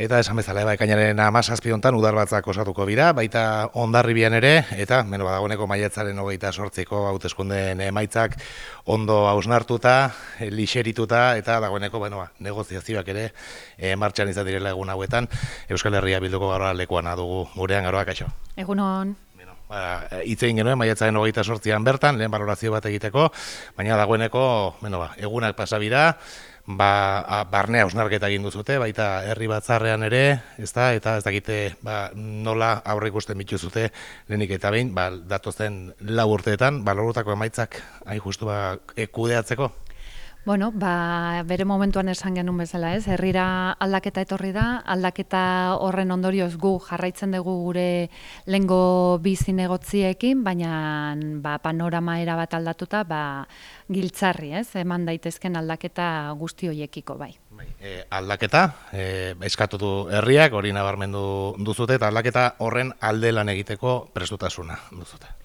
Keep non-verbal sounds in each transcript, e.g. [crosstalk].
Eta esan bezala, eba, ekainaren amazazpi hontan udar batzak osatuko bira, baita ondarribian ere, eta, meno, badagoneko maietzaren hogeita sortziko hauteskundeen emaitzak ondo hausnartuta, lixerituta, eta dagoeneko, bueno, ba, negoziazioak ere e, martxan izan direla egun hauetan, Euskal Herria bilduko garoa lekuan adugu gurean garoa, kaixo. Egunon. Ba, itzein genuen, maiatzaren hogeita sortzian bertan, lehen balorazio bat egiteko, baina dagoeneko, bueno, ba, egunak pasabira, ba, barnea osnarketa egin duzute, baita herri batzarrean ere, ez da, eta ez dakite ba, nola aurre ikusten bituzute lehenik eta behin, ba, datozen lau urteetan, ba, emaitzak, hain justu ba, ekudeatzeko? Bueno, ba, bere momentuan esan genuen bezala, ez? Herrira aldaketa etorri da, aldaketa horren ondorioz gu jarraitzen dugu gure lengo bizi negotziekin, baina ba, panorama era bat aldatuta, ba, giltzarri, ez? Eman daitezken aldaketa guzti hoiekiko bai. bai e, aldaketa, e, eskatu du herriak, hori nabarmendu duzute, eta aldaketa horren alde lan egiteko prestutasuna duzute.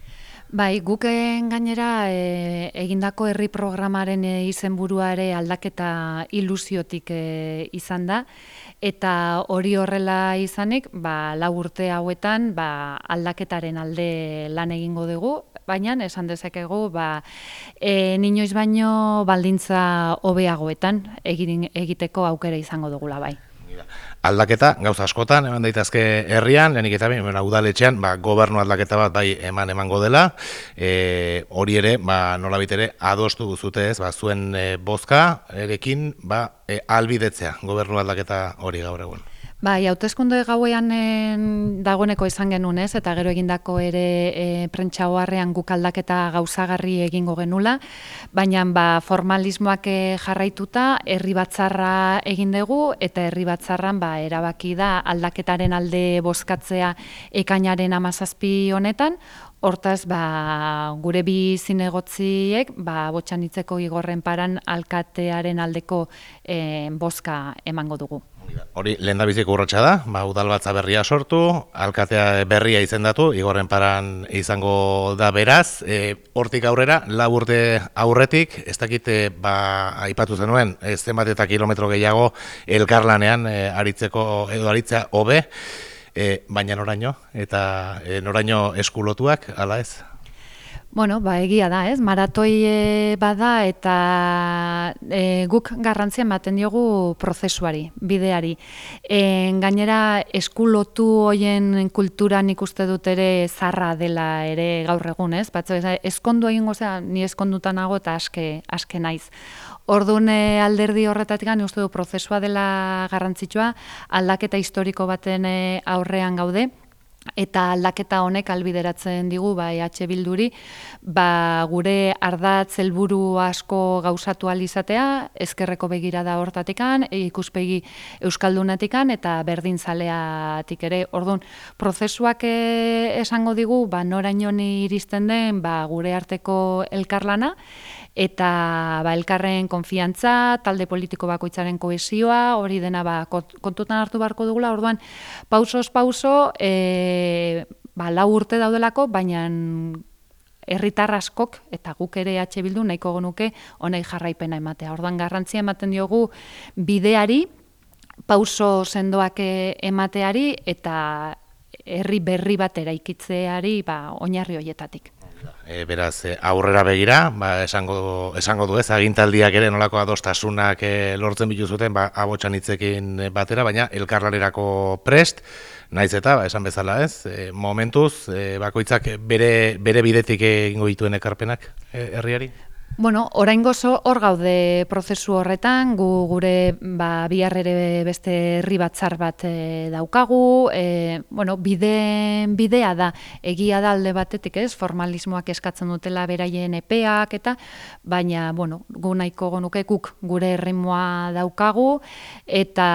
Bai, guken gainera e, egindako herri programaren e, izenburua ere aldaketa ilusiotik e, izan da. Eta hori horrela izanik, ba, lau urte hauetan ba, aldaketaren alde lan egingo dugu, baina esan dezakegu ba, e, ninoiz baino baldintza hobeagoetan egiteko aukera izango dugula bai aldaketa, gauza askotan, eman daitazke herrian, lehenik eta bain, udaletxean, ba, gobernu aldaketa bat bai eman emango dela, e, hori ere, ba, nola ere, adostu duzute ez, ba, zuen e, bozka, erekin, ba, e, albidetzea, gobernu aldaketa hori gaur egun. Bai, hauteskunde gauean dagoeneko izan genuen, ez? Eta gero egindako ere e, prentsa guk aldaketa gauzagarri egingo genula, baina ba, formalismoak e, jarraituta herri batzarra egin dugu eta herri batzarran ba, erabaki da aldaketaren alde bozkatzea ekainaren amazazpi honetan, Hortaz, ba, gure bi zinegotziek, ba, botxanitzeko igorren paran alkatearen aldeko e, bozka emango dugu. Hori, lehen da biziko urratxa da, ba, udalbatza berria sortu, alkatea berria izendatu, igorren paran izango da beraz, e, hortik aurrera, laburte aurretik, ez dakite, ba, aipatu zenuen, zenbat eta kilometro gehiago elkarlanean e, aritzeko edo aritzea hobe, e, baina noraino, eta e, noraino eskulotuak, ala ez? Bueno, ba, egia da, ez? Maratoi e, bada eta e, guk garrantzia ematen diogu prozesuari, bideari. E, gainera, eskulotu hoien kulturan ikuste dut ere zarra dela ere gaur egun, ez? Batzu, eskondu egin gozea, ni eskondutan nago eta aske, aske naiz. Orduan alderdi horretatik gani uste du prozesua dela garrantzitsua, aldaketa historiko baten aurrean gaude, eta aldaketa honek albideratzen digu bai EH Bilduri ba gure ardatz helburu asko gauzatu izatea ezkerreko begirada hortatikan e, ikuspegi euskaldunatikan eta berdinzaleatik ere. Ordun prozesuak e, esango digu ba noraino iristen den ba gure arteko elkarlana eta ba, elkarren konfiantza, talde politiko bakoitzaren kohesioa, hori dena ba, kontutan hartu beharko dugula, orduan pausos pauso, e, ba, lau urte daudelako, baina herritar askok eta guk ere H bildu nahiko genuke honei jarraipena ematea. Orduan garrantzia ematen diogu bideari, pauso sendoak e, emateari eta herri berri bat eraikitzeari ba, oinarri hoietatik e, beraz e, aurrera begira, ba, esango, esango du ez, agintaldiak ere nolako adostasunak e, lortzen bitu zuten, ba, abotxan hitzekin batera, baina elkarlanerako prest, naiz eta, ba, esan bezala ez, e, momentuz, e, bakoitzak bere, bere bidetik egingo dituen ekarpenak e, herriari? Bueno, orain gozo hor gaude prozesu horretan, gu gure ba, biharrere beste herri batzar bat e, daukagu, e, bueno, bide, bidea da, egia da alde batetik ez, formalismoak eskatzen dutela beraien epeak eta, baina, bueno, gu nahiko gonuke guk gure herrimoa daukagu, eta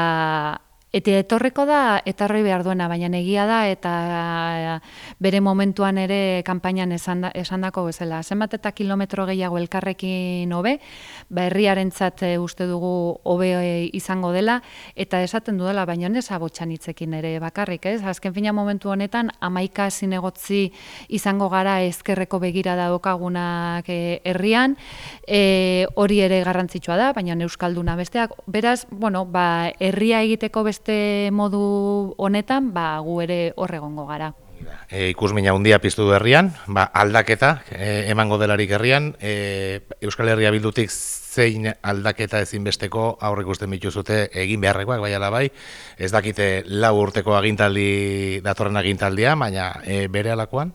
Eta etorreko da, etarroi behar duena, baina egia da, eta bere momentuan ere kanpainan esan, esan dako bezala. Zenbat eta kilometro gehiago elkarrekin hobe, ba herriaren eh, uste dugu hobe eh, izango dela, eta esaten du dela, baina ez abotxan hitzekin ere bakarrik, ez? Azken fina momentu honetan, amaika zinegotzi izango gara ezkerreko begira da okagunak eh, herrian, hori ere garrantzitsua da, baina euskalduna besteak, beraz, bueno, ba, herria egiteko beste beste modu honetan, ba, gu ere horregongo gara. E, ikusmina handia piztu du herrian, ba, aldaketa e, emango delarik herrian, e, Euskal Herria bildutik zein aldaketa ezinbesteko aurre ikusten bituzute egin beharrekoak bai bai, ez dakite lau urteko agintaldi datorren agintaldia, baina e, bere alakoan?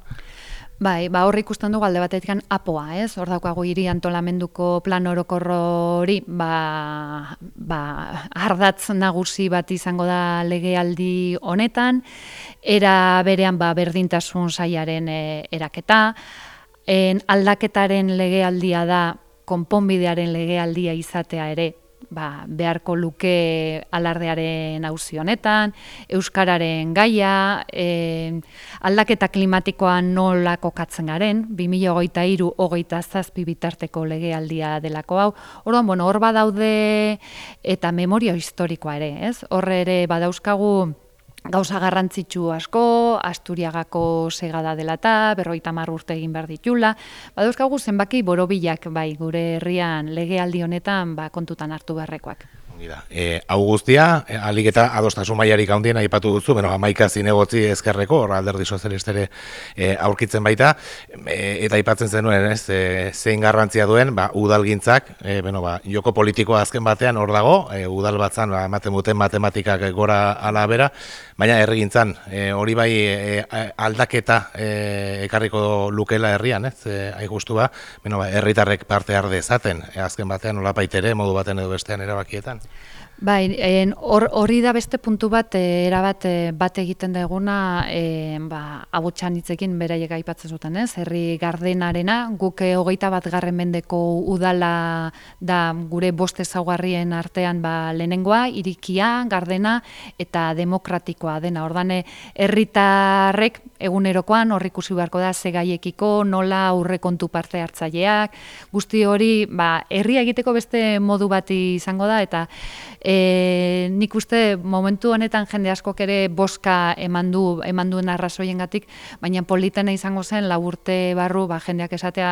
Bai, ba hor ikusten dugu alde batetik apoa, ez? Hor daukagu hiri antolamenduko plan orokorrori, ba, ba ardatz nagusi bat izango da legealdi honetan, era berean ba berdintasun saiaren e, eraketa, en aldaketaren legealdia da konponbidearen legealdia izatea ere ba, beharko luke alardearen auzi honetan, euskararen gaia, e, aldaketa klimatikoa nola kokatzen garen, 2023 hogeita zazpi bitarteko legealdia delako hau. Orduan, bueno, hor badaude eta memoria historikoa ere, ez? Horre ere badauzkagu gauza garrantzitsu asko, Asturiagako segada dela eta, berroita urte egin behar ditula. Badauzkagu zenbaki borobilak bai gure herrian legealdi honetan ba, kontutan hartu beharrekoak. E, hau guztia, e, alik eta adostasun maiarik handien aipatu duzu, beno, amaika zinegotzi ezkerreko, hor alderdi sozialistere e, aurkitzen baita, e, eta aipatzen zenuen, ez, e, zein garrantzia duen, ba, udalgintzak, e, beno, ba, joko politikoa azken batean hor dago, e, udal batzan, ba, ematen duten matematikak gora ala bera, baina herrigintzan, e, hori bai e, aldaketa e, ekarriko lukela herrian, ez, e, ai ba, beno, ba, herritarrek parte arde ezaten, e, azken batean, nola baitere, modu baten edo bestean erabakietan. Bai, hori da beste puntu bat, e, erabat e, bat egiten da eguna, e, ba, abotxan hitzekin beraiek aipatzen zuten, ez? Herri gardenarena, guk hogeita bat garren mendeko udala da gure boste zaugarrien artean ba, lehenengoa, irikia, gardena eta demokratikoa dena. Ordane, herritarrek egunerokoan horri ikusi beharko da zegaiekiko, nola aurrekontu parte hartzaileak, guzti hori, ba, herria egiteko beste modu bat izango da, eta E, nik uste momentu honetan jende askok ere boska eman du eman duen arrazoiengatik, baina politena izango zen laburte barru ba jendeak esatea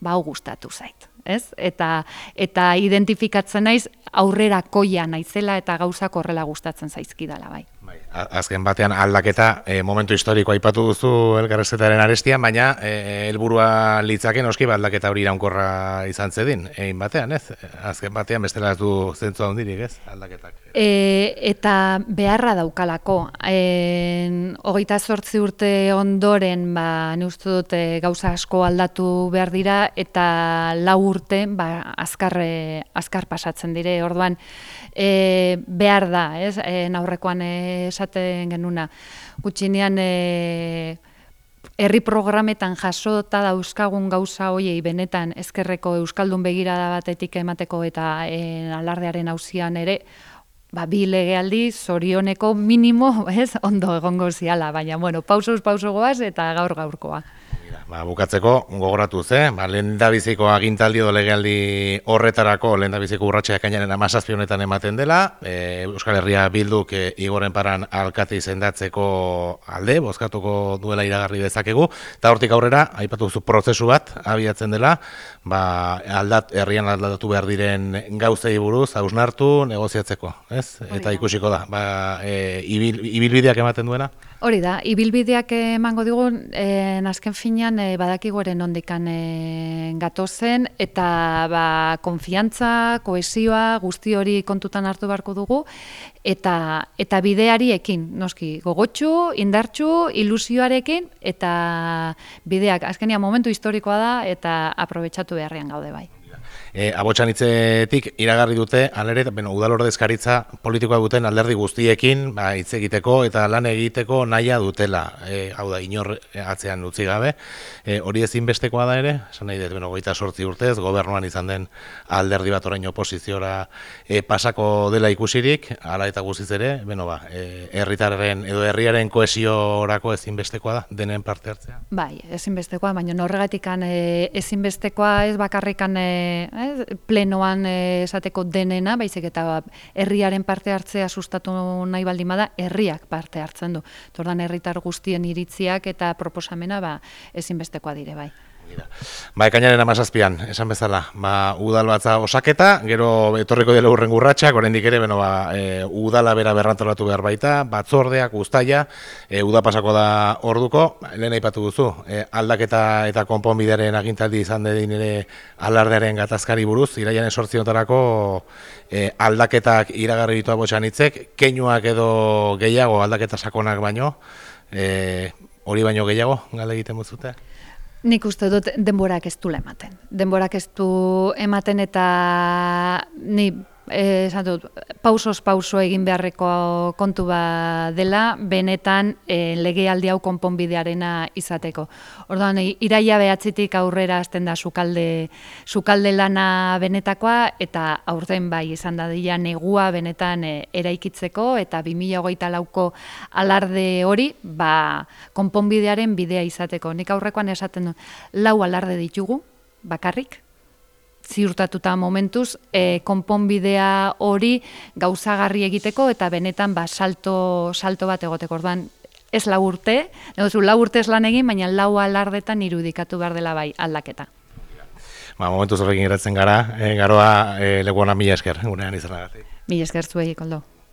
ba gustatu zait, ez? Eta eta identifikatzen naiz aurrera koia naizela eta gauzak horrela gustatzen zaizkidala bai. Bai, azken batean aldaketa e, momentu historiko aipatu duzu elgarrezetaren arestian, baina e, helburua litzake noski ba, aldaketa hori iraunkorra izan zedin, egin batean, ez? Azken batean bestela ez du zentzu handirik, ez? Aldaketak. E, eta beharra daukalako. E, hogeita sortzi urte ondoren, ba, ne uste dut gauza asko aldatu behar dira, eta lau urte, ba, azkar, azkar pasatzen dire, orduan, e, behar da, ez? E, naurrekoan esaten genuna. Gutxinean e, herri programetan jasota dauzkagun gauza hoiei benetan ezkerreko euskaldun begirada batetik emateko eta e, alardearen hauzian ere ba, bi legealdi zorioneko minimo, [laughs] ez, ondo egongo ziala, baina, bueno, pausos pausogoaz eta gaur gaurkoa. Ba, bukatzeko, gogoratu ze, ba, lehen biziko agintaldi edo legealdi horretarako lehen da biziko urratxeak kainaren honetan ematen dela, e, Euskal Herria bilduk e, igoren paran alkate izendatzeko alde, bozkatuko duela iragarri dezakegu, eta hortik aurrera, aipatu zu prozesu bat, abiatzen dela, ba, aldat, herrian aldatu behar diren gauzei buruz, hausnartu, negoziatzeko, ez? Eta ikusiko da, ba, e, ibil, ibilbideak ematen duena? Hori da, ibilbideak emango digun, e, azken finean e, badakigu ere nondikan e, gatozen, eta ba, konfiantza, koesioa, guzti hori kontutan hartu beharko dugu, eta, eta bideari ekin, noski, gogotxu, indartxu, ilusioarekin, eta bideak, azkenia momentu historikoa da, eta aprobetsatu beharrian gaude bai e, abotxan hitzetik iragarri dute, alere, bueno, udal ordezkaritza politikoa duten alderdi guztiekin ba, hitz egiteko eta lan egiteko naia dutela, e, hau da, inor atzean utzi gabe, e, hori ezinbestekoa da ere, esan nahi dut, bueno, goita sortzi urtez, gobernuan izan den alderdi bat orain oposiziora e, pasako dela ikusirik, ala eta guztiz ere, bueno, ba, e, herritarren edo herriaren koesiorako ezinbestekoa da, denen parte hartzea? Bai, ezinbestekoa, baina norregatikan e, ezinbestekoa ez bakarrikan e, eh, plenoan eh, esateko denena, baizik eta herriaren parte hartzea sustatu nahi baldin bada, herriak parte hartzen du. Tordan herritar guztien iritziak eta proposamena ba ezinbestekoa dire bai. Ba, ekainaren amazazpian, esan bezala, ba, udal batza osaketa, gero etorriko dela urren gurratxak, oraindik ere, beno, ba, e, udala bera berrantolatu behar baita, batzordeak, guztaia, e, uda pasako da orduko, lehen aipatu duzu, e, aldaketa eta konponbidearen agintaldi izan dedin ere alardearen gatazkari buruz, iraian esortziotarako e, aldaketak iragarri ditu abotxan hitzek, keinuak edo gehiago aldaketa sakonak baino, e, hori baino gehiago, galde egiten buzute? Nik uste dut denborak ez du ematen. Denborak ez du ematen eta ni esan dut, pausos pauso egin beharreko kontu ba dela, benetan e, legealdi hau konponbidearena izateko. Orduan, iraia behatzitik aurrera azten da sukalde, sukalde lana benetakoa, eta aurten bai izan da dira negua benetan e, eraikitzeko, eta 2008 lauko alarde hori, ba, konponbidearen bidea izateko. Nik aurrekoan esaten du, lau alarde ditugu, bakarrik, ziurtatuta momentuz e, konponbidea hori gauzagarri egiteko eta benetan ba, salto, salto bat egoteko orduan ez lau urte, negozu, lau urte ez lan egin, baina lau alardetan irudikatu behar dela bai aldaketa. Ba, momentuz horrekin geratzen gara, e, garoa e, leguana mila esker, gurean izan Mila esker zuei, koldo.